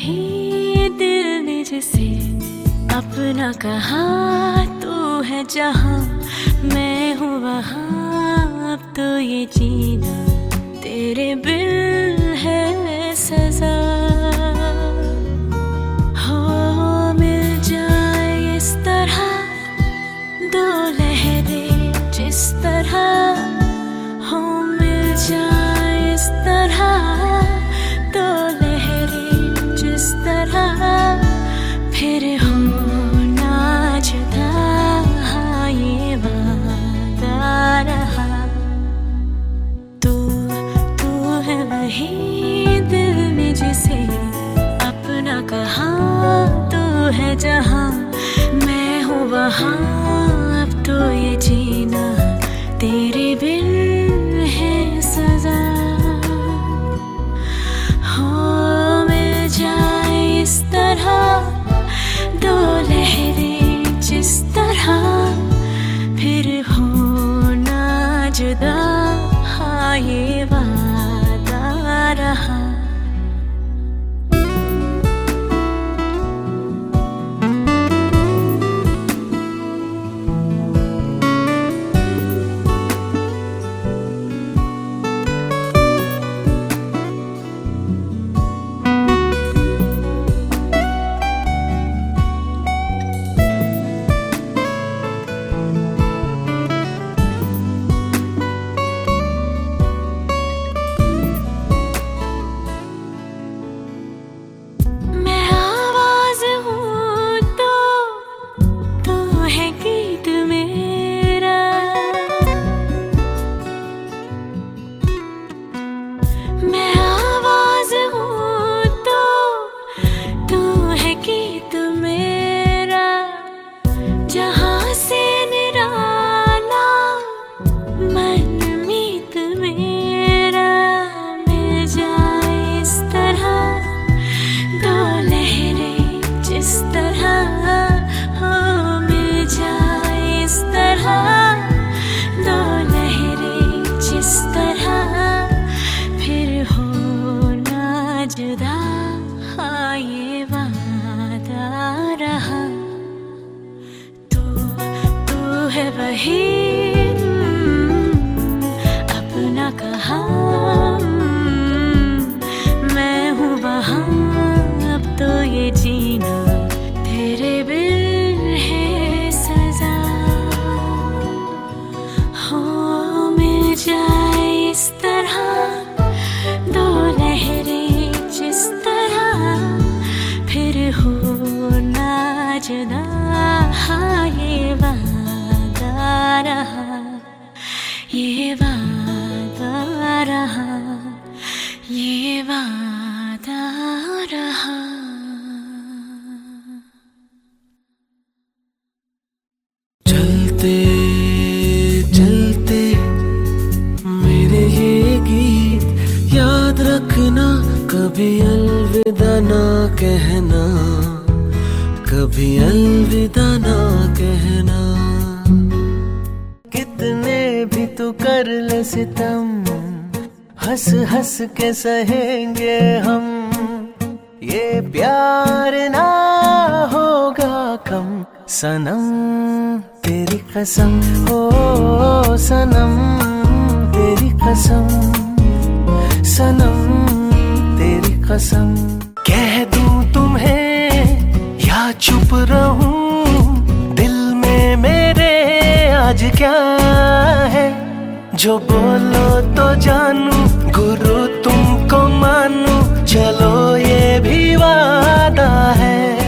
नहीं दिल ने जिसे अपना कहा, तू है जहाँ मैं हूँ, वहाँ अब तो ये जीना तेरे बिन जहाँ मैं हूँ वहाँ, अब तो ये जीना तेरे बिन है सजा। हो, मिल जाए इस तरह, दो लहरें जिस तरह, फिर हो ना जुदा हाँ ये वादा रहा। है वही। अपना कहा। मैं हूँ वहाँ, अब तो ये जीना तेरे बिल है हो, मिल दो लहरें जिस तरह, फिर हो ना हाँ ये वादा रहा, ये वादा रहा, ये वादा रहा। चलते चलते मेरे गीत याद रखना, कभी अलविदा ना कहना, कभी अलविदा सितम, हंस हंस के सहेंगे हम। ये प्यार ना होगा कम, सनम तेरी कसम, ओ सनम तेरी कसम, सनम तेरी कसम। कह दूँ तुम्हें, या चुप रहूँ, दिल में मेरे आज क्या है? जो बोलो तो जानू गुरु तुमको मानू चलो ये भी वादा है।